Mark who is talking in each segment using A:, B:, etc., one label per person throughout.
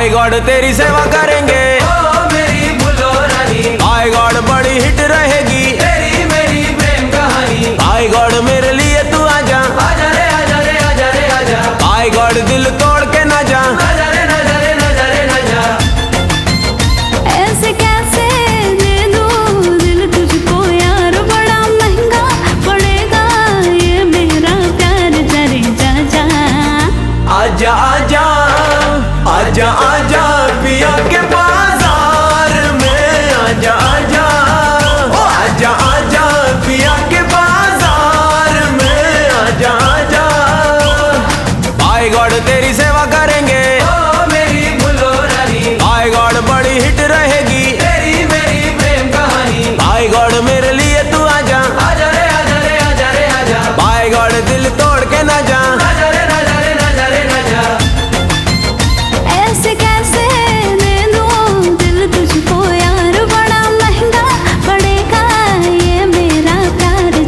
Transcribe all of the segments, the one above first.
A: भाई गॉड तेरी सेवा करेंगे। दिल तोड़ के ना जा।
B: ऐसे कैसे यार बड़ा महँगा ये मेरा प्यार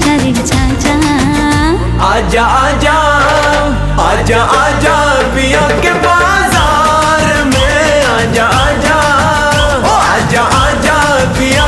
A: आजा आजा पिया के बाज़ार में आजा आजा। आजा आजा पिया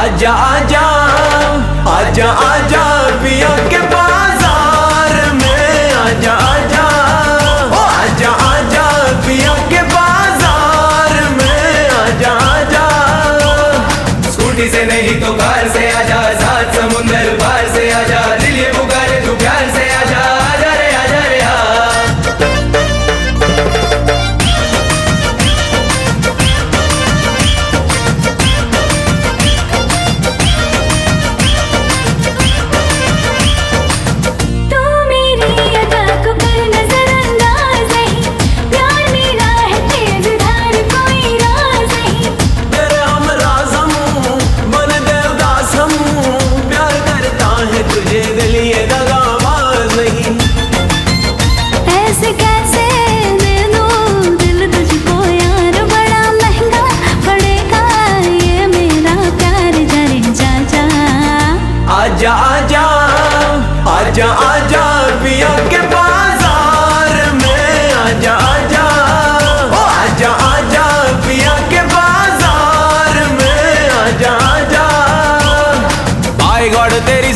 A: आजा आजा आजा
C: आजा।
B: पड़ तेरी